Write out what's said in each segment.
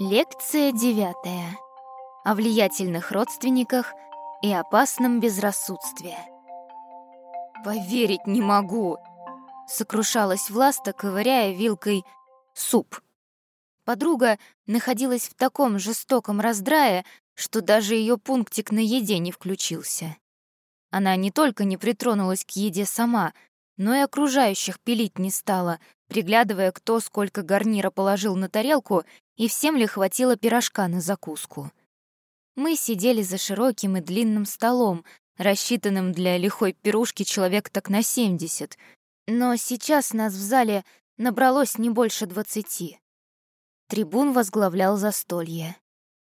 Лекция девятая. О влиятельных родственниках и опасном безрассудстве. «Поверить не могу!» — сокрушалась Власта, ковыряя вилкой суп. Подруга находилась в таком жестоком раздрае, что даже ее пунктик на еде не включился. Она не только не притронулась к еде сама, но и окружающих пилить не стала, приглядывая, кто сколько гарнира положил на тарелку и всем ли хватило пирожка на закуску. Мы сидели за широким и длинным столом, рассчитанным для лихой пирушки человек так на 70, но сейчас нас в зале набралось не больше двадцати. Трибун возглавлял застолье.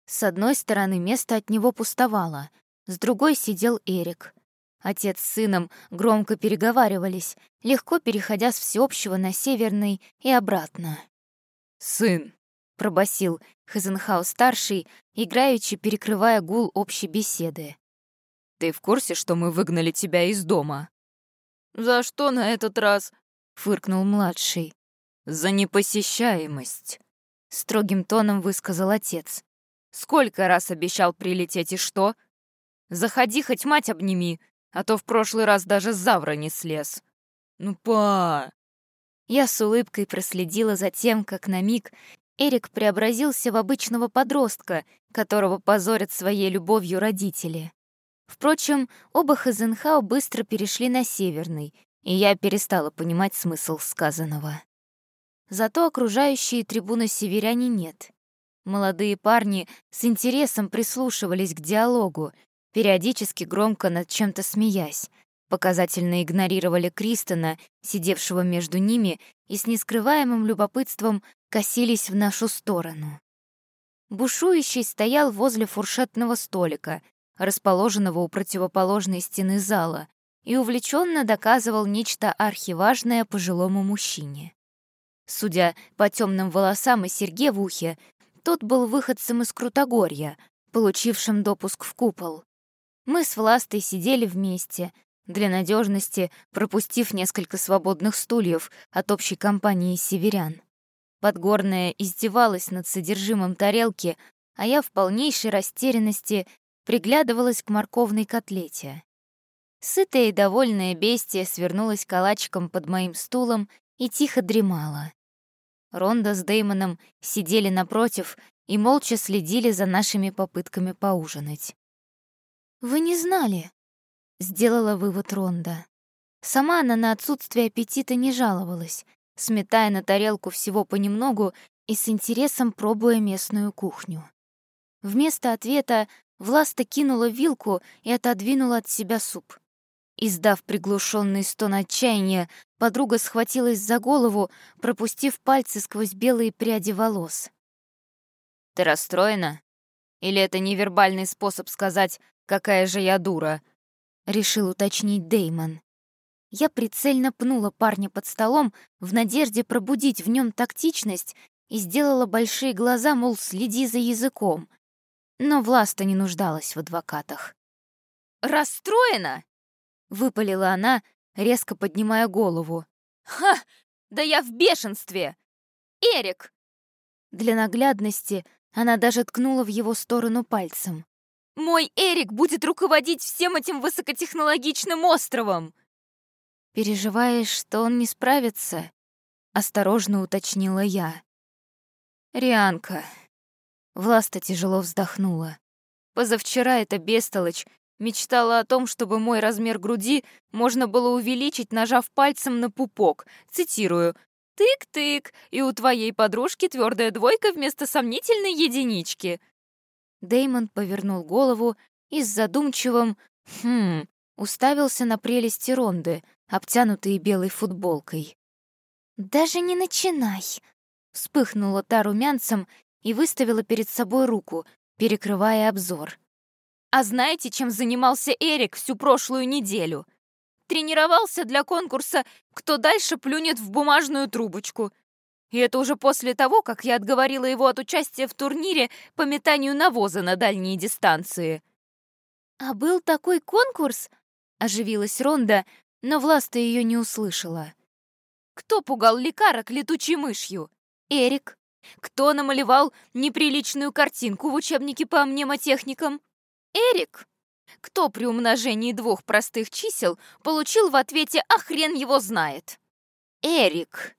С одной стороны место от него пустовало, с другой сидел Эрик. Отец с сыном громко переговаривались, легко переходя с всеобщего на северный и обратно. «Сын!» — пробасил Хазенхау-старший, играючи перекрывая гул общей беседы. «Ты в курсе, что мы выгнали тебя из дома?» «За что на этот раз?» — фыркнул младший. «За непосещаемость», — строгим тоном высказал отец. «Сколько раз обещал прилететь и что? Заходи, хоть мать обними, а то в прошлый раз даже завра не слез. Ну, па!» Я с улыбкой проследила за тем, как на миг Эрик преобразился в обычного подростка, которого позорят своей любовью родители. Впрочем, оба Хазенхау быстро перешли на Северный, и я перестала понимать смысл сказанного. Зато окружающие трибуны северяне нет. Молодые парни с интересом прислушивались к диалогу, периодически громко над чем-то смеясь, показательно игнорировали Кристона, сидевшего между ними, и с нескрываемым любопытством косились в нашу сторону. Бушующий стоял возле фуршетного столика, расположенного у противоположной стены зала, и увлеченно доказывал нечто архиважное пожилому мужчине. Судя по темным волосам и серьге в ухе, тот был выходцем из Крутогорья, получившим допуск в купол. Мы с Властой сидели вместе, для надежности пропустив несколько свободных стульев от общей компании северян. Подгорная издевалась над содержимым тарелки, а я в полнейшей растерянности приглядывалась к морковной котлете. Сытая и довольная бестия свернулась калачиком под моим стулом и тихо дремала. Ронда с Деймоном сидели напротив и молча следили за нашими попытками поужинать. «Вы не знали?» — сделала вывод Ронда. Сама она на отсутствие аппетита не жаловалась, сметая на тарелку всего понемногу и с интересом пробуя местную кухню. Вместо ответа Власта кинула вилку и отодвинула от себя суп. Издав приглушенный стон отчаяния, подруга схватилась за голову, пропустив пальцы сквозь белые пряди волос. «Ты расстроена? Или это невербальный способ сказать «какая же я дура»?» — решил уточнить Деймон. Я прицельно пнула парня под столом в надежде пробудить в нем тактичность и сделала большие глаза, мол, следи за языком. Но Власта не нуждалась в адвокатах. «Расстроена?» — выпалила она, резко поднимая голову. «Ха! Да я в бешенстве! Эрик!» Для наглядности она даже ткнула в его сторону пальцем. Мой Эрик будет руководить всем этим высокотехнологичным островом!» «Переживаешь, что он не справится?» — осторожно уточнила я. «Рианка». Власта тяжело вздохнула. «Позавчера эта бестолочь мечтала о том, чтобы мой размер груди можно было увеличить, нажав пальцем на пупок. Цитирую. «Тык-тык, и у твоей подружки твердая двойка вместо сомнительной единички». Деймон повернул голову и с задумчивым «хм» уставился на прелести Ронды, обтянутые белой футболкой. «Даже не начинай!» Вспыхнула та румянцем и выставила перед собой руку, перекрывая обзор. «А знаете, чем занимался Эрик всю прошлую неделю?» Тренировался для конкурса «Кто дальше плюнет в бумажную трубочку?» И это уже после того, как я отговорила его от участия в турнире по метанию навоза на дальние дистанции. «А был такой конкурс?» — оживилась Ронда, но Власта ее не услышала. «Кто пугал лекарок летучей мышью?» «Эрик», Кто намалевал неприличную картинку в учебнике по мнемотехникам? Эрик. Кто при умножении двух простых чисел получил в ответе «А хрен его знает»? Эрик.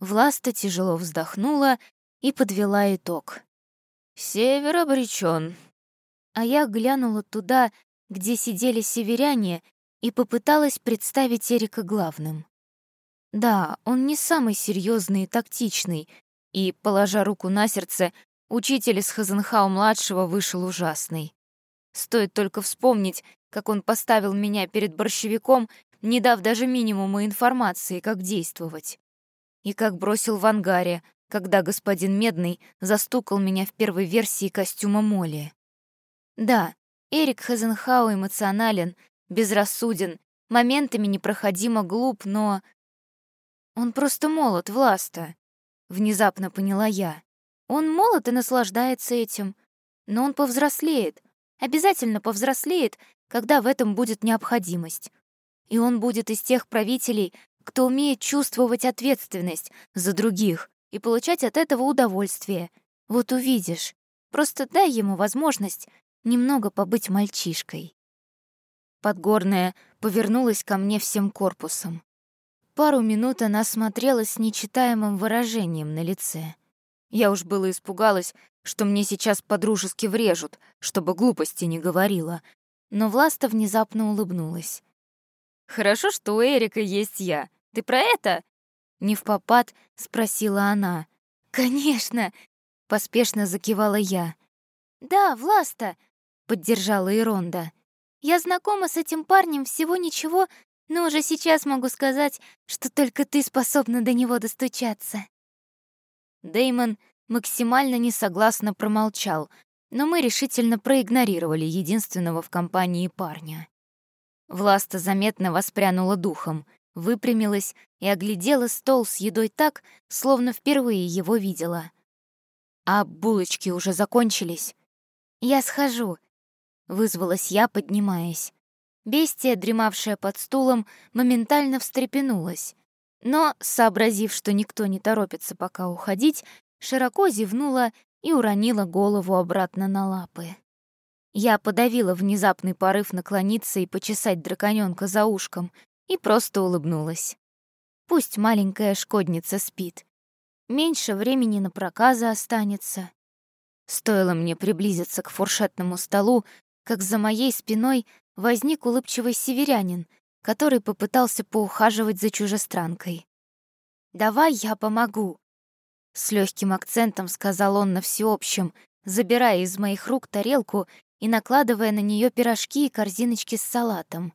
Власта тяжело вздохнула и подвела итог. Север обречен. А я глянула туда, где сидели северяне, и попыталась представить Эрика главным. Да, он не самый серьезный и тактичный, и, положа руку на сердце, учитель из Хазенхау-младшего вышел ужасный. Стоит только вспомнить, как он поставил меня перед борщевиком, не дав даже минимума информации, как действовать. И как бросил в ангаре, когда господин Медный застукал меня в первой версии костюма Молли. Да, Эрик Хазенхау эмоционален, безрассуден, моментами непроходимо глуп, но... Он просто молод, Власта. Внезапно поняла я. Он молод и наслаждается этим. Но он повзрослеет, обязательно повзрослеет, когда в этом будет необходимость. И он будет из тех правителей, кто умеет чувствовать ответственность за других и получать от этого удовольствие. Вот увидишь. Просто дай ему возможность немного побыть мальчишкой. Подгорная повернулась ко мне всем корпусом. Пару минут она смотрела с нечитаемым выражением на лице. Я уж было испугалась, что мне сейчас подружески врежут, чтобы глупости не говорила. Но Власта внезапно улыбнулась. «Хорошо, что у Эрика есть я. Ты про это?» Не в попад спросила она. «Конечно!» — поспешно закивала я. «Да, Власта!» — поддержала Иронда. «Я знакома с этим парнем всего ничего, но уже сейчас могу сказать, что только ты способна до него достучаться». Деймон максимально несогласно промолчал, но мы решительно проигнорировали единственного в компании парня. Власта заметно воспрянула духом, выпрямилась и оглядела стол с едой так, словно впервые его видела. «А булочки уже закончились?» «Я схожу», — вызвалась я, поднимаясь. Бестия, дремавшая под стулом, моментально встрепенулась. Но, сообразив, что никто не торопится пока уходить, широко зевнула и уронила голову обратно на лапы. Я подавила внезапный порыв наклониться и почесать драконёнка за ушком и просто улыбнулась. Пусть маленькая шкодница спит. Меньше времени на проказы останется. Стоило мне приблизиться к фуршетному столу, как за моей спиной возник улыбчивый северянин, который попытался поухаживать за чужестранкой. «Давай я помогу», — с легким акцентом сказал он на всеобщем, забирая из моих рук тарелку и накладывая на нее пирожки и корзиночки с салатом.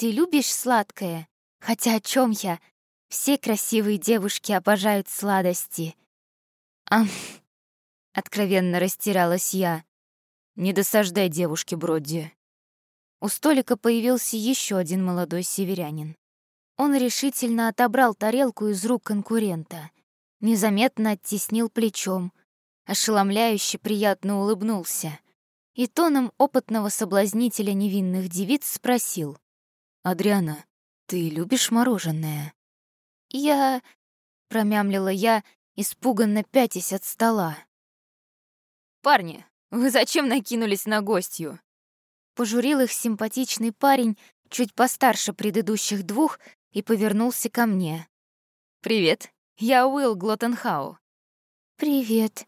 «Ты любишь сладкое? Хотя о чем я? Все красивые девушки обожают сладости». «Ам...» — откровенно растиралась я. «Не досаждай девушке, Бродди». У столика появился еще один молодой северянин. Он решительно отобрал тарелку из рук конкурента, незаметно оттеснил плечом, ошеломляюще приятно улыбнулся и тоном опытного соблазнителя невинных девиц спросил. «Адриана, ты любишь мороженое?» «Я...» — промямлила я, испуганно пятясь от стола. «Парни, вы зачем накинулись на гостью?» Пожурил их симпатичный парень, чуть постарше предыдущих двух, и повернулся ко мне. «Привет, я Уилл Глоттенхау». «Привет».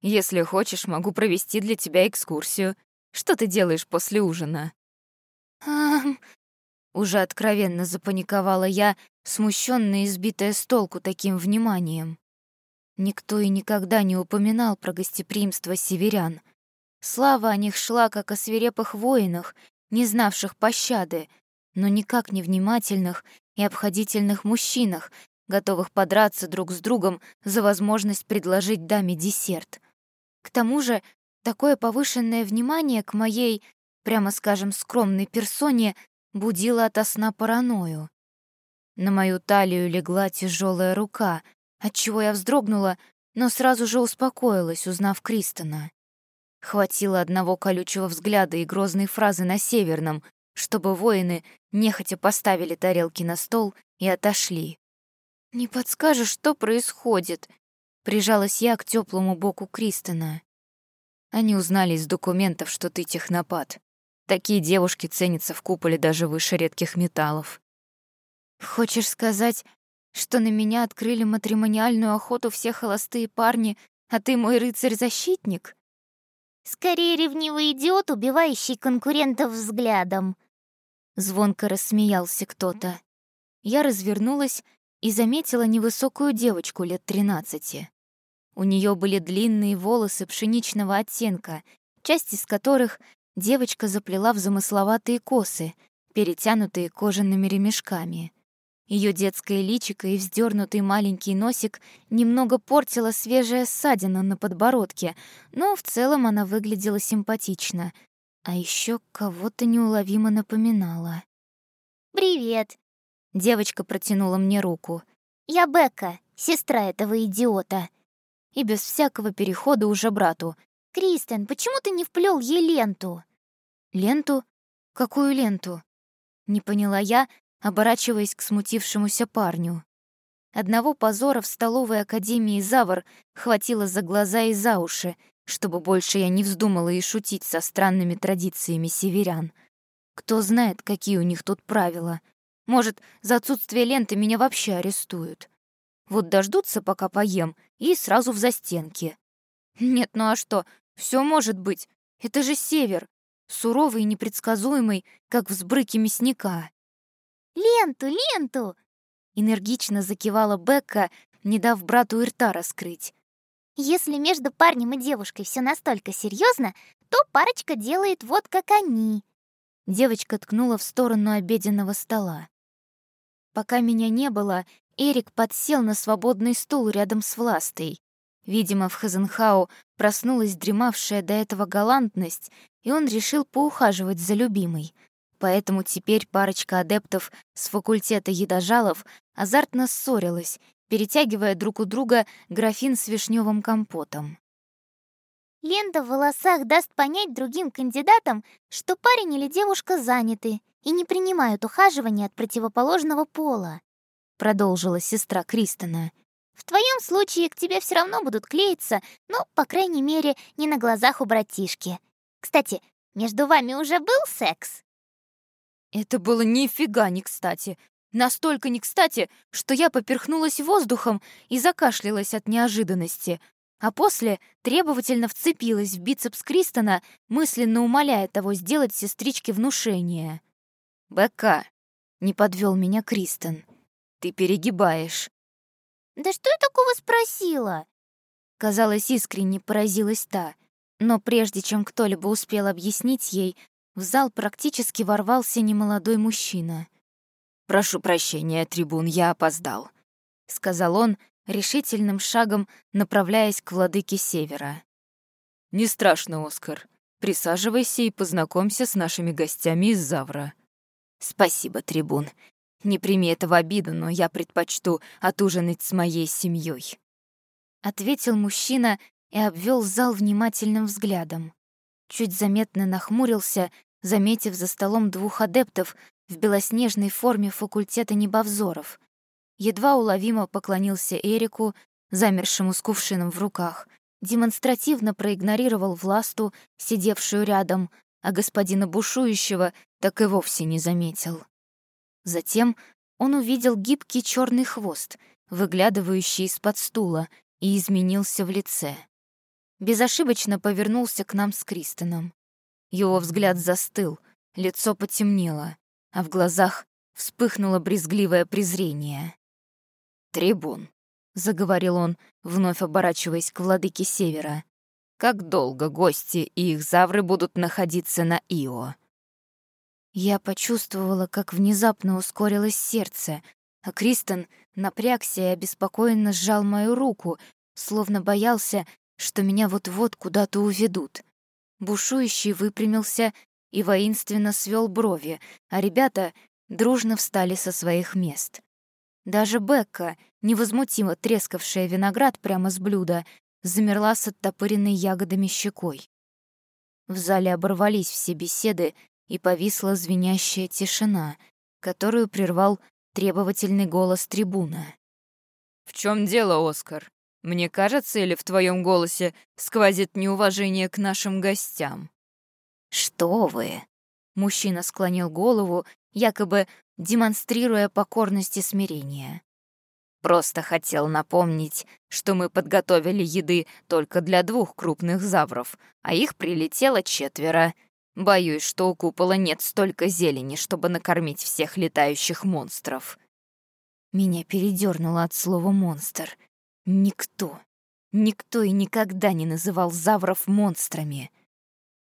«Если хочешь, могу провести для тебя экскурсию. Что ты делаешь после ужина?» «Ам...» Уже откровенно запаниковала я, смущённая и сбитая с толку таким вниманием. Никто и никогда не упоминал про гостеприимство северян. Слава о них шла, как о свирепых воинах, не знавших пощады, но никак не внимательных и обходительных мужчинах, готовых подраться друг с другом за возможность предложить даме десерт. К тому же, такое повышенное внимание к моей, прямо скажем, скромной персоне будило ото сна паранойю. На мою талию легла тяжелая рука, отчего я вздрогнула, но сразу же успокоилась, узнав Кристона. Хватило одного колючего взгляда и грозной фразы на северном, чтобы воины нехотя поставили тарелки на стол и отошли. «Не подскажешь, что происходит?» Прижалась я к теплому боку Кристона. Они узнали из документов, что ты технопат. Такие девушки ценятся в куполе даже выше редких металлов. Хочешь сказать, что на меня открыли матримониальную охоту все холостые парни, а ты мой рыцарь-защитник? Скорее ревнивый идиот, убивающий конкурентов взглядом. Звонко рассмеялся кто-то. Я развернулась и заметила невысокую девочку лет тринадцати. У нее были длинные волосы пшеничного оттенка, часть из которых девочка заплела в замысловатые косы, перетянутые кожаными ремешками. Ее детское личико и вздернутый маленький носик немного портила свежая ссадина на подбородке, но в целом она выглядела симпатично. А еще кого-то неуловимо напоминала. «Привет!» Девочка протянула мне руку. «Я Бекка, сестра этого идиота и без всякого перехода уже брату. «Кристен, почему ты не вплел ей ленту?» «Ленту? Какую ленту?» Не поняла я, оборачиваясь к смутившемуся парню. Одного позора в столовой академии Завр хватило за глаза и за уши, чтобы больше я не вздумала и шутить со странными традициями северян. Кто знает, какие у них тут правила. Может, за отсутствие ленты меня вообще арестуют. Вот дождутся, пока поем, и сразу в застенки. Нет, ну а что? Все может быть. Это же север. Суровый и непредсказуемый, как взбрыки мясника. «Ленту, ленту!» Энергично закивала Бекка, не дав брату и рта раскрыть. «Если между парнем и девушкой все настолько серьезно, то парочка делает вот как они». Девочка ткнула в сторону обеденного стола. Пока меня не было, Эрик подсел на свободный стул рядом с Властой. Видимо, в Хазенхау проснулась дремавшая до этого галантность, и он решил поухаживать за любимой. Поэтому теперь парочка адептов с факультета едожалов азартно ссорилась, перетягивая друг у друга графин с вишневым компотом. Лента в волосах даст понять другим кандидатам, что парень или девушка заняты и не принимают ухаживания от противоположного пола. — продолжила сестра Кристона. «В твоем случае к тебе все равно будут клеиться, но, по крайней мере, не на глазах у братишки. Кстати, между вами уже был секс?» Это было нифига не кстати. Настолько не кстати, что я поперхнулась воздухом и закашлялась от неожиданности, а после требовательно вцепилась в бицепс Кристона, мысленно умоляя того сделать сестричке внушение. «Бека!» — не подвел меня Кристон. Ты перегибаешь». «Да что я такого спросила?» Казалось, искренне поразилась та, но прежде чем кто-либо успел объяснить ей, в зал практически ворвался немолодой мужчина. «Прошу прощения, трибун, я опоздал», — сказал он, решительным шагом направляясь к владыке Севера. «Не страшно, Оскар. Присаживайся и познакомься с нашими гостями из Завра». «Спасибо, трибун. Не прими это в обиду, но я предпочту отужинать с моей семьей. Ответил мужчина и обвел зал внимательным взглядом. Чуть заметно нахмурился, заметив за столом двух адептов в белоснежной форме факультета небовзоров. Едва уловимо поклонился Эрику, замершему с кувшином в руках, демонстративно проигнорировал власту, сидевшую рядом, а господина бушующего так и вовсе не заметил. Затем он увидел гибкий черный хвост, выглядывающий из-под стула, и изменился в лице. Безошибочно повернулся к нам с Кристоном. Его взгляд застыл, лицо потемнело, а в глазах вспыхнуло брезгливое презрение. «Трибун», — заговорил он, вновь оборачиваясь к владыке Севера, «как долго гости и их завры будут находиться на Ио?» Я почувствовала, как внезапно ускорилось сердце, а Кристен напрягся и обеспокоенно сжал мою руку, словно боялся, что меня вот-вот куда-то уведут. Бушующий выпрямился и воинственно свел брови, а ребята дружно встали со своих мест. Даже Бекка, невозмутимо трескавшая виноград прямо с блюда, замерла с оттопыренной ягодами щекой. В зале оборвались все беседы, и повисла звенящая тишина, которую прервал требовательный голос трибуна. «В чем дело, Оскар? Мне кажется, или в твоем голосе сквозит неуважение к нашим гостям?» «Что вы?» Мужчина склонил голову, якобы демонстрируя покорность и смирение. Просто хотел напомнить, что мы подготовили еды только для двух крупных завров, а их прилетело четверо. Боюсь, что у купола нет столько зелени, чтобы накормить всех летающих монстров. Меня передернуло от слова «монстр». Никто, никто и никогда не называл завров монстрами.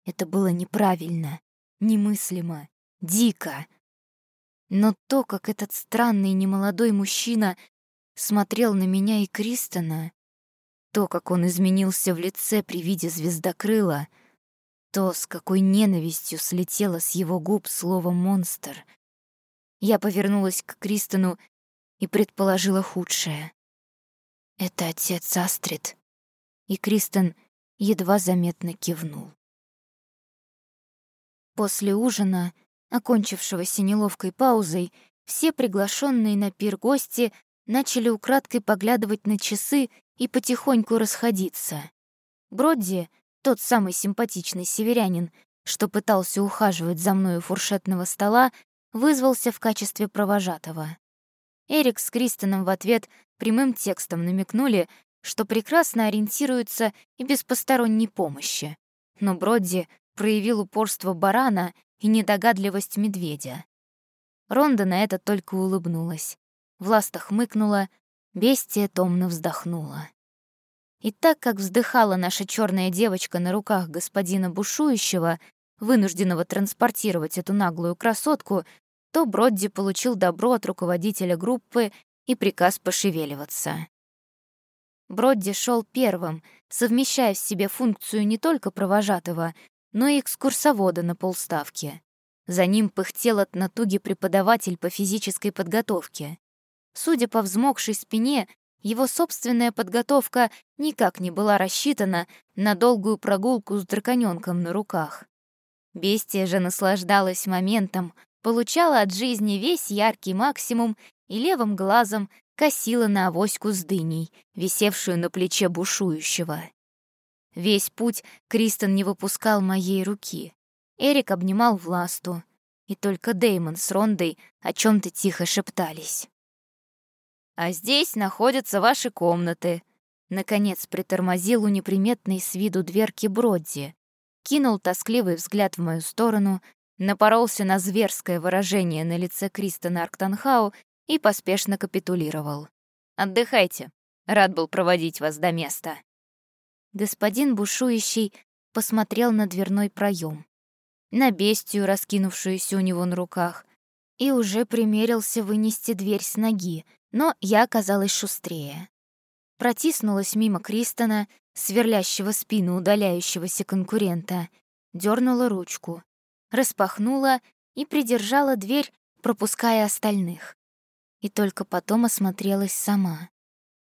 Это было неправильно, немыслимо, дико. Но то, как этот странный немолодой мужчина смотрел на меня и Кристона, то, как он изменился в лице при виде звездокрыла, то, с какой ненавистью слетело с его губ слово «монстр». Я повернулась к Кристону и предположила худшее. «Это отец Астрид». И Кристен едва заметно кивнул. После ужина, окончившегося неловкой паузой, все приглашенные на пир гости начали украдкой поглядывать на часы и потихоньку расходиться. Бродди, тот самый симпатичный северянин, что пытался ухаживать за мной у фуршетного стола, вызвался в качестве провожатого. Эрик с Кристоном в ответ прямым текстом намекнули, что прекрасно ориентируются и без посторонней помощи. Но Бродди проявил упорство барана и недогадливость медведя. Ронда на это только улыбнулась. Власта хмыкнула, бестия томно вздохнула. И так как вздыхала наша черная девочка на руках господина бушующего, вынужденного транспортировать эту наглую красотку, то Бродди получил добро от руководителя группы и приказ пошевеливаться. Бродди шел первым, совмещая в себе функцию не только провожатого, но и экскурсовода на полставки. За ним пыхтел от натуги преподаватель по физической подготовке. Судя по взмокшей спине, его собственная подготовка никак не была рассчитана на долгую прогулку с драконёнком на руках. Бестия же наслаждалась моментом, получала от жизни весь яркий максимум и левым глазом косила на авоську с дыней, висевшую на плече бушующего. Весь путь Кристен не выпускал моей руки. Эрик обнимал Власту, и только Деймон с Рондой о чем то тихо шептались. А здесь находятся ваши комнаты. Наконец притормозил у неприметной с виду дверки Бродди, кинул тоскливый взгляд в мою сторону, напоролся на зверское выражение на лице Кристона Арктанхау и поспешно капитулировал. «Отдыхайте. Рад был проводить вас до места». Господин бушующий посмотрел на дверной проем, на бестию, раскинувшуюся у него на руках, и уже примерился вынести дверь с ноги, но я оказалась шустрее. Протиснулась мимо Кристона, сверлящего спину удаляющегося конкурента, дернула ручку, распахнула и придержала дверь, пропуская остальных. И только потом осмотрелась сама.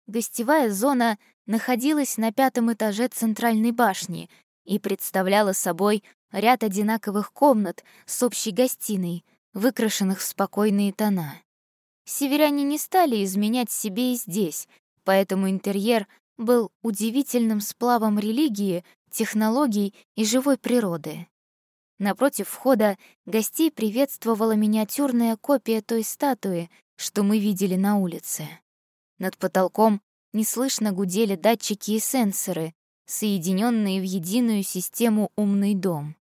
Гостевая зона находилась на пятом этаже центральной башни и представляла собой ряд одинаковых комнат с общей гостиной, выкрашенных в спокойные тона. Северяне не стали изменять себе и здесь, поэтому интерьер был удивительным сплавом религии, технологий и живой природы. Напротив входа гостей приветствовала миниатюрная копия той статуи, что мы видели на улице. Над потолком неслышно гудели датчики и сенсоры, соединенные в единую систему «Умный дом».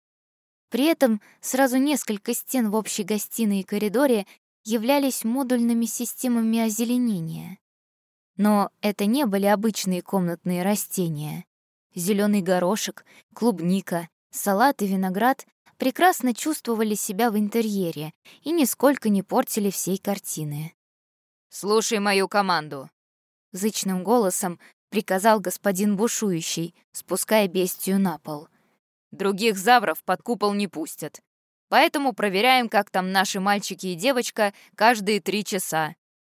При этом сразу несколько стен в общей гостиной и коридоре являлись модульными системами озеленения. Но это не были обычные комнатные растения. Зеленый горошек, клубника, салат и виноград прекрасно чувствовали себя в интерьере и нисколько не портили всей картины. «Слушай мою команду!» — зычным голосом приказал господин бушующий, спуская бестию на пол. «Других завров под купол не пустят. Поэтому проверяем, как там наши мальчики и девочка каждые три часа.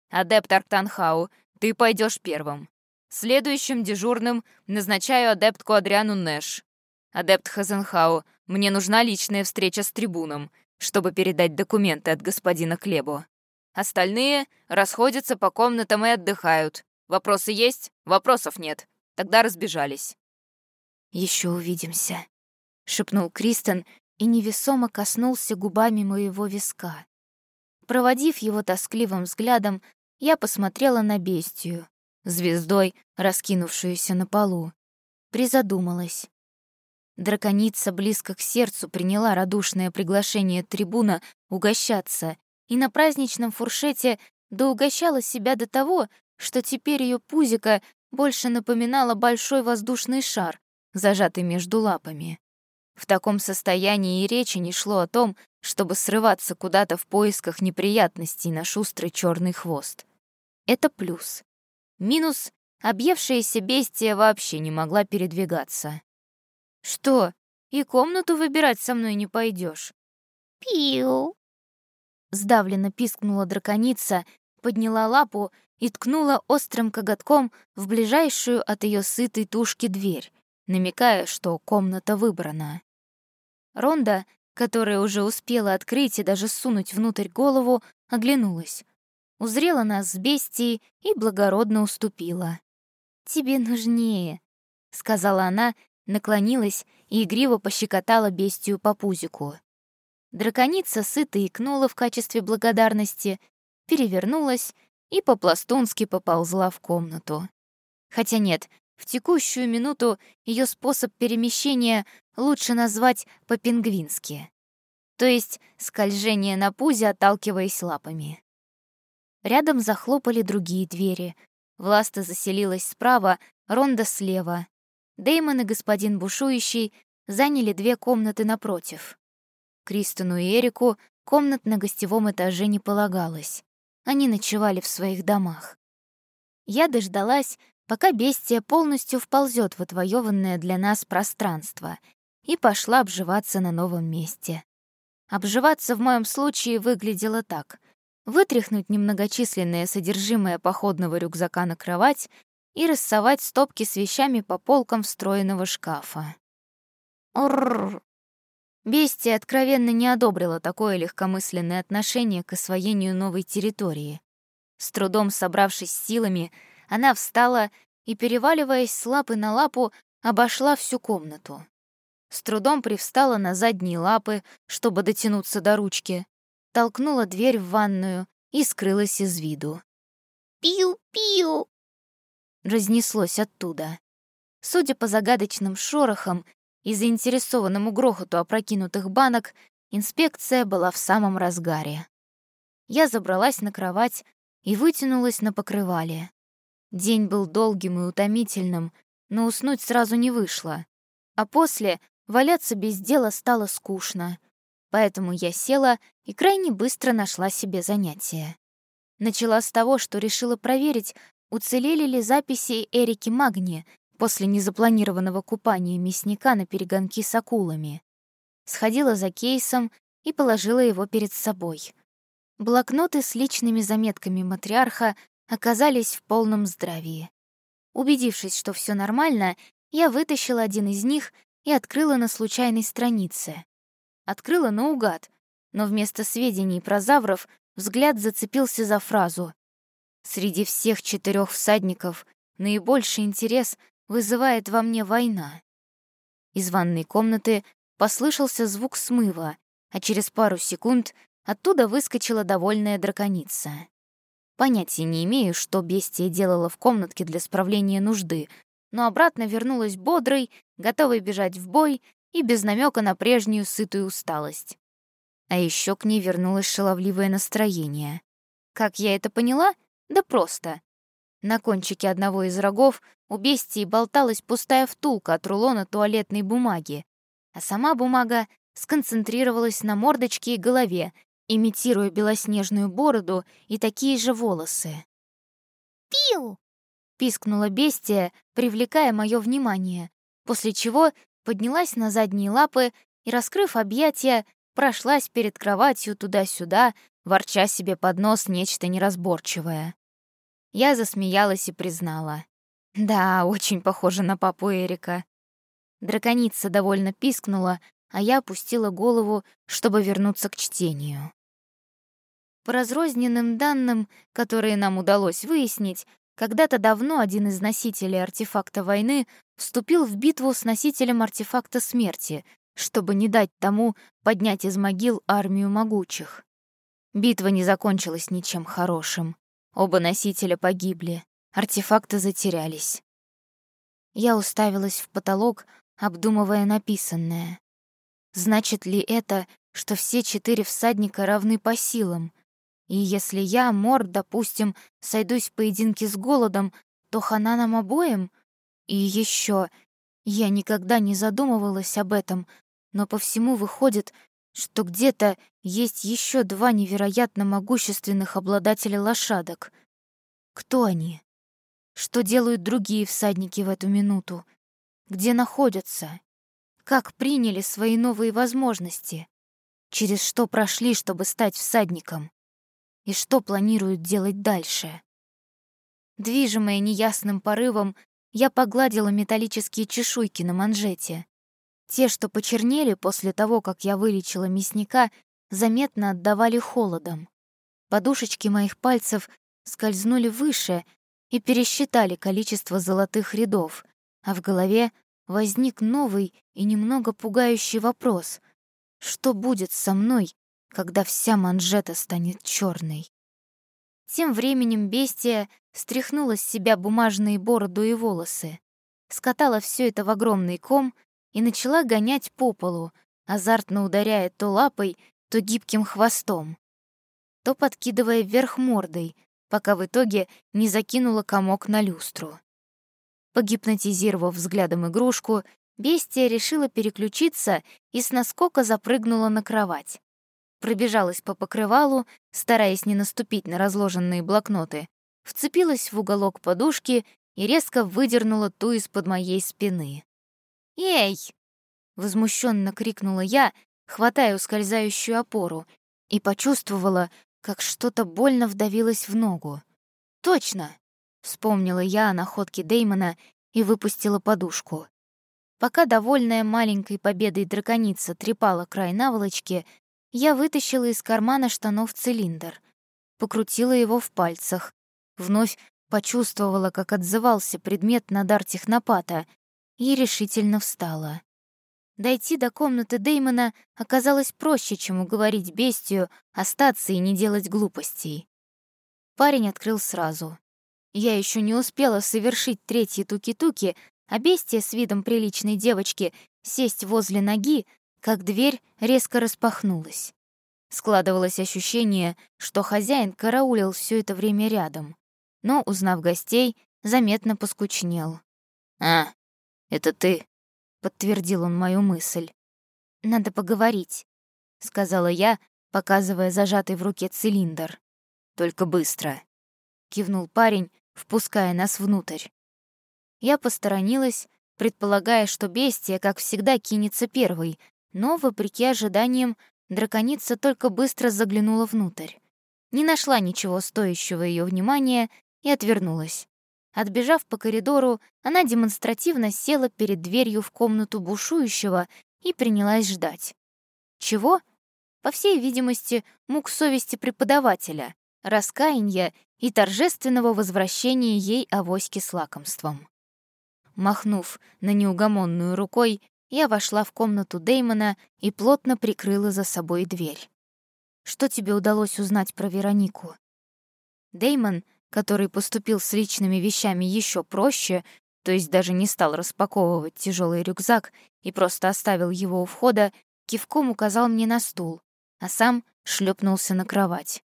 Адепт Арктанхау, ты пойдешь первым. Следующим дежурным назначаю адептку Адриану Нэш. Адепт Хазенхау, мне нужна личная встреча с трибуном, чтобы передать документы от господина Клебо. Остальные расходятся по комнатам и отдыхают. Вопросы есть? Вопросов нет. Тогда разбежались. Еще увидимся», — шепнул Кристен и невесомо коснулся губами моего виска. Проводив его тоскливым взглядом, я посмотрела на бестию, звездой, раскинувшуюся на полу. Призадумалась. Драконица близко к сердцу приняла радушное приглашение трибуна угощаться и на праздничном фуршете доугощала себя до того, что теперь ее пузико больше напоминало большой воздушный шар, зажатый между лапами. В таком состоянии и речи не шло о том, чтобы срываться куда-то в поисках неприятностей на шустрый черный хвост. Это плюс. Минус — объевшаяся бестия вообще не могла передвигаться. «Что, и комнату выбирать со мной не пойдешь? «Пиу!» Сдавленно пискнула драконица, подняла лапу и ткнула острым коготком в ближайшую от ее сытой тушки дверь, намекая, что комната выбрана. Ронда, которая уже успела открыть и даже сунуть внутрь голову, оглянулась. Узрела нас с бестией и благородно уступила. «Тебе нужнее», — сказала она, наклонилась и игриво пощекотала бестию по пузику. Драконица сыто икнула в качестве благодарности, перевернулась и по-пластунски поползла в комнату. Хотя нет, в текущую минуту ее способ перемещения лучше назвать по-пингвински. То есть скольжение на пузе, отталкиваясь лапами. Рядом захлопали другие двери. Власта заселилась справа, Ронда слева. Деймон и господин Бушующий заняли две комнаты напротив. Кристину и Эрику комнат на гостевом этаже не полагалось. Они ночевали в своих домах. Я дождалась, пока бестия полностью вползет в отвоеванное для нас пространство, и пошла обживаться на новом месте. Обживаться в моем случае выглядело так. Вытряхнуть немногочисленное содержимое походного рюкзака на кровать и рассовать стопки с вещами по полкам встроенного шкафа. Уррр. Бестия откровенно не одобрила такое легкомысленное отношение к освоению новой территории. С трудом собравшись силами, она встала и, переваливаясь с лапы на лапу, обошла всю комнату. С трудом привстала на задние лапы, чтобы дотянуться до ручки, толкнула дверь в ванную и скрылась из виду. «Пиу-пиу!» Разнеслось оттуда. Судя по загадочным шорохам и заинтересованному грохоту опрокинутых банок, инспекция была в самом разгаре. Я забралась на кровать и вытянулась на покрывале. День был долгим и утомительным, но уснуть сразу не вышло. А после валяться без дела стало скучно. Поэтому я села и крайне быстро нашла себе занятие. Начала с того, что решила проверить, уцелели ли записи Эрики Магни после незапланированного купания мясника на перегонки с акулами. Сходила за кейсом и положила его перед собой. Блокноты с личными заметками матриарха оказались в полном здравии. Убедившись, что все нормально, я вытащила один из них и открыла на случайной странице. Открыла наугад, но вместо сведений про завров взгляд зацепился за фразу «Среди всех четырех всадников наибольший интерес вызывает во мне война. Из ванной комнаты послышался звук смыва, а через пару секунд оттуда выскочила довольная драконица. Понятия не имею, что бестия делала в комнатке для справления нужды, но обратно вернулась бодрой, готовой бежать в бой и без намека на прежнюю сытую усталость. А еще к ней вернулось шаловливое настроение. Как я это поняла? Да просто. На кончике одного из рогов у бестии болталась пустая втулка от рулона туалетной бумаги, а сама бумага сконцентрировалась на мордочке и голове, имитируя белоснежную бороду и такие же волосы. «Пиу!» — пискнула бестия, привлекая мое внимание, после чего поднялась на задние лапы и, раскрыв объятия, прошлась перед кроватью туда-сюда, ворча себе под нос нечто неразборчивое. Я засмеялась и признала. Да, очень похоже на папу Эрика. Драконица довольно пискнула, а я опустила голову, чтобы вернуться к чтению. По разрозненным данным, которые нам удалось выяснить, Когда-то давно один из носителей артефакта войны вступил в битву с носителем артефакта смерти, чтобы не дать тому поднять из могил армию могучих. Битва не закончилась ничем хорошим. Оба носителя погибли, артефакты затерялись. Я уставилась в потолок, обдумывая написанное. Значит ли это, что все четыре всадника равны по силам? И если я, Мор, допустим, сойдусь в поединке с голодом, то хана нам обоим? И еще, я никогда не задумывалась об этом, но по всему выходит, что где-то есть еще два невероятно могущественных обладателя лошадок. Кто они? Что делают другие всадники в эту минуту? Где находятся? Как приняли свои новые возможности? Через что прошли, чтобы стать всадником? И что планируют делать дальше? Движимая неясным порывом, я погладила металлические чешуйки на манжете. Те, что почернели после того, как я вылечила мясника, заметно отдавали холодом. Подушечки моих пальцев скользнули выше и пересчитали количество золотых рядов, а в голове возник новый и немного пугающий вопрос. Что будет со мной, когда вся манжета станет черной? Тем временем бестия стряхнула с себя бумажные бороду и волосы, скатала все это в огромный ком и начала гонять по полу, азартно ударяя то лапой, то гибким хвостом, то подкидывая вверх мордой, пока в итоге не закинула комок на люстру. Погипнотизировав взглядом игрушку, бестия решила переключиться и с наскока запрыгнула на кровать. Пробежалась по покрывалу, стараясь не наступить на разложенные блокноты, вцепилась в уголок подушки и резко выдернула ту из-под моей спины. «Эй!» — возмущенно крикнула я, хватая ускользающую опору, и почувствовала, как что-то больно вдавилось в ногу. «Точно!» — вспомнила я о находке Деймона и выпустила подушку. Пока довольная маленькой победой драконица трепала край наволочки, я вытащила из кармана штанов цилиндр, покрутила его в пальцах, вновь почувствовала, как отзывался предмет на дар технопата, и решительно встала. Дойти до комнаты Деймона оказалось проще, чем уговорить бестию остаться и не делать глупостей. Парень открыл сразу. Я еще не успела совершить третьи туки-туки, а бестия с видом приличной девочки сесть возле ноги, как дверь резко распахнулась. Складывалось ощущение, что хозяин караулил все это время рядом, но, узнав гостей, заметно поскучнел. «А, «Это ты», — подтвердил он мою мысль. «Надо поговорить», — сказала я, показывая зажатый в руке цилиндр. «Только быстро», — кивнул парень, впуская нас внутрь. Я посторонилась, предполагая, что бестия, как всегда, кинется первой, но, вопреки ожиданиям, драконица только быстро заглянула внутрь. Не нашла ничего стоящего ее внимания и отвернулась. Отбежав по коридору, она демонстративно села перед дверью в комнату бушующего и принялась ждать. Чего? По всей видимости, мук совести преподавателя, раскаяния и торжественного возвращения ей авоськи с лакомством. Махнув на неугомонную рукой, я вошла в комнату Деймона и плотно прикрыла за собой дверь. «Что тебе удалось узнать про Веронику?» Деймон который поступил с личными вещами еще проще, то есть даже не стал распаковывать тяжелый рюкзак и просто оставил его у входа, кивком указал мне на стул, а сам шлепнулся на кровать.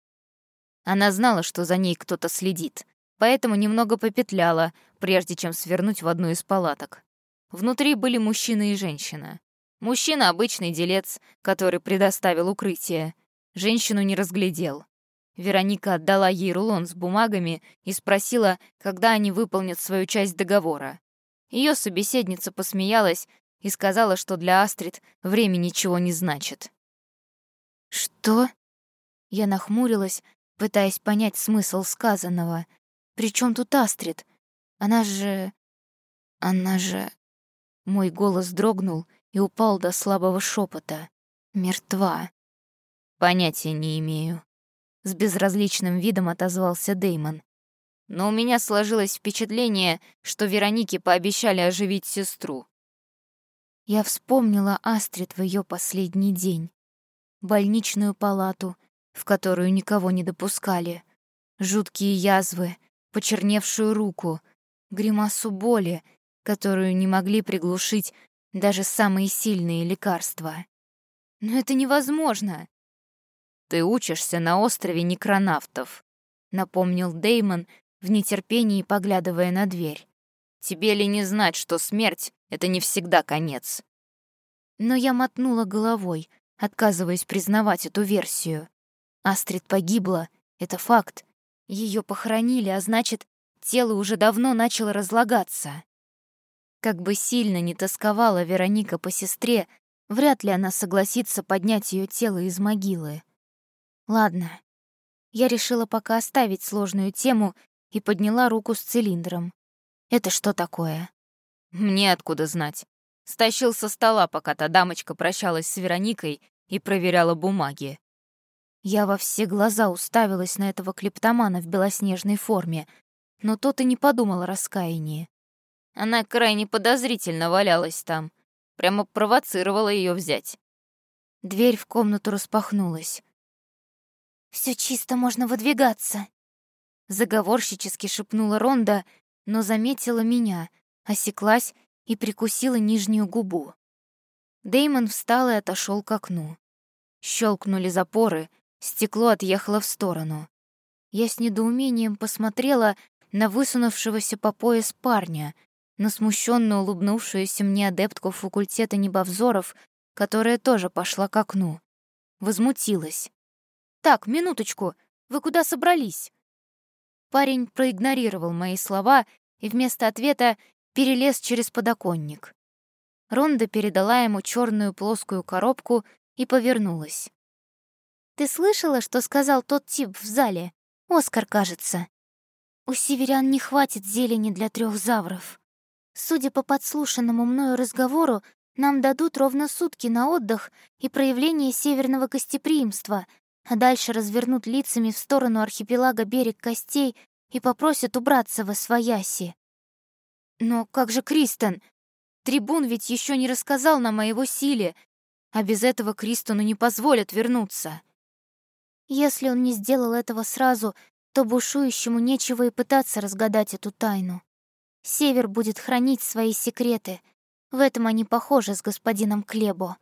Она знала, что за ней кто-то следит, поэтому немного попетляла, прежде чем свернуть в одну из палаток. Внутри были мужчина и женщина. Мужчина — обычный делец, который предоставил укрытие. Женщину не разглядел. Вероника отдала ей рулон с бумагами и спросила, когда они выполнят свою часть договора. Ее собеседница посмеялась и сказала, что для Астрид время ничего не значит. «Что?» Я нахмурилась, пытаясь понять смысл сказанного. «При чем тут Астрид? Она же... Она же...» Мой голос дрогнул и упал до слабого шепота. «Мертва». «Понятия не имею», с безразличным видом отозвался Деймон. но у меня сложилось впечатление, что Веронике пообещали оживить сестру. Я вспомнила Астрид в ее последний день. Больничную палату, в которую никого не допускали. Жуткие язвы, почерневшую руку, гримасу боли, которую не могли приглушить даже самые сильные лекарства. Но это невозможно. Ты учишься на острове Некронавтов, напомнил Деймон в нетерпении поглядывая на дверь. Тебе ли не знать, что смерть — это не всегда конец? Но я мотнула головой, отказываясь признавать эту версию. Астрид погибла, это факт. Ее похоронили, а значит, тело уже давно начало разлагаться. Как бы сильно не тосковала Вероника по сестре, вряд ли она согласится поднять ее тело из могилы. Ладно. Я решила пока оставить сложную тему и подняла руку с цилиндром. Это что такое? Мне откуда знать. Стащил со стола, пока та дамочка прощалась с Вероникой и проверяла бумаги. Я во все глаза уставилась на этого клептомана в белоснежной форме, но тот и не подумал о раскаянии. Она крайне подозрительно валялась там. Прямо провоцировала ее взять. Дверь в комнату распахнулась. Все чисто, можно выдвигаться», — заговорщически шепнула Ронда, но заметила меня, осеклась и прикусила нижнюю губу. Деймон встал и отошел к окну. Щелкнули запоры, стекло отъехало в сторону. Я с недоумением посмотрела на высунувшегося по пояс парня, на смущенно улыбнувшуюся мне адептку факультета небовзоров, которая тоже пошла к окну. Возмутилась. «Так, минуточку, вы куда собрались?» Парень проигнорировал мои слова и вместо ответа перелез через подоконник. Ронда передала ему черную плоскую коробку и повернулась. «Ты слышала, что сказал тот тип в зале? Оскар, кажется. У северян не хватит зелени для трех завров. Судя по подслушанному мною разговору, нам дадут ровно сутки на отдых и проявление северного гостеприимства, а дальше развернут лицами в сторону архипелага берег костей и попросят убраться во свояси. Но как же Кристен? Трибун ведь еще не рассказал нам о его силе, а без этого Кристону не позволят вернуться. Если он не сделал этого сразу, то бушующему нечего и пытаться разгадать эту тайну. Север будет хранить свои секреты. В этом они похожи с господином Клебо.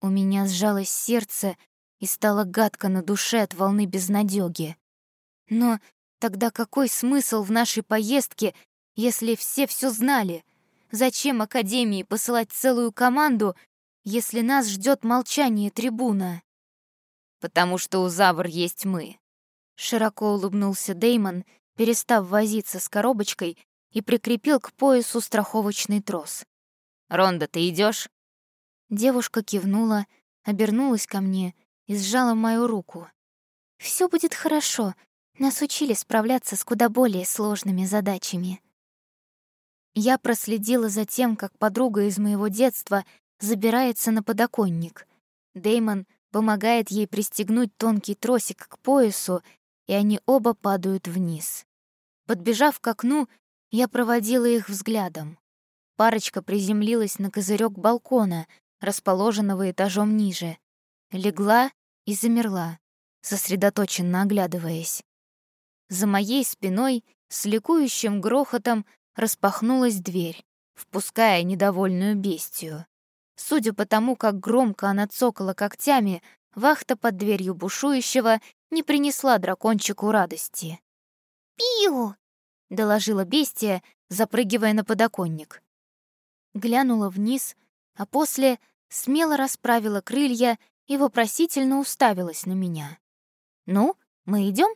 У меня сжалось сердце, и стало гадко на душе от волны безнадёги. Но тогда какой смысл в нашей поездке, если все все знали? Зачем Академии посылать целую команду, если нас ждет молчание трибуна? «Потому что у Завр есть мы», — широко улыбнулся Деймон, перестав возиться с коробочкой и прикрепил к поясу страховочный трос. «Ронда, ты идешь? Девушка кивнула, обернулась ко мне и сжала мою руку. Все будет хорошо. Нас учили справляться с куда более сложными задачами». Я проследила за тем, как подруга из моего детства забирается на подоконник. Деймон помогает ей пристегнуть тонкий тросик к поясу, и они оба падают вниз. Подбежав к окну, я проводила их взглядом. Парочка приземлилась на козырек балкона, расположенного этажом ниже. Легла и замерла, сосредоточенно оглядываясь. За моей спиной с ликующим грохотом распахнулась дверь, впуская недовольную бестию. Судя по тому, как громко она цокала когтями, вахта под дверью бушующего не принесла дракончику радости. «Пиу!» — доложила бестия, запрыгивая на подоконник. Глянула вниз, а после смело расправила крылья и вопросительно уставилась на меня. «Ну, мы идем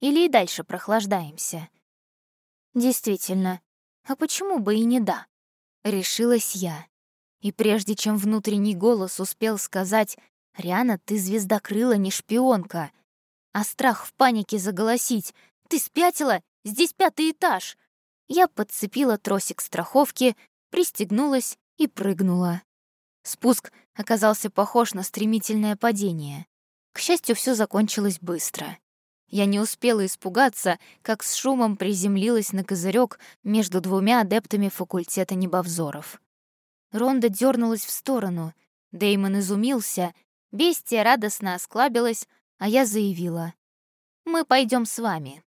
или и дальше прохлаждаемся?» «Действительно, а почему бы и не да?» — решилась я. И прежде чем внутренний голос успел сказать «Риана, ты звездокрыла, не шпионка», а страх в панике заголосить «Ты спятила? Здесь пятый этаж!» Я подцепила тросик страховки, пристегнулась и прыгнула. Спуск оказался похож на стремительное падение. К счастью, все закончилось быстро. Я не успела испугаться, как с шумом приземлилась на козырек между двумя адептами факультета небовзоров. Ронда дернулась в сторону. Деймон изумился, бестия радостно осклабилась, а я заявила. «Мы пойдем с вами».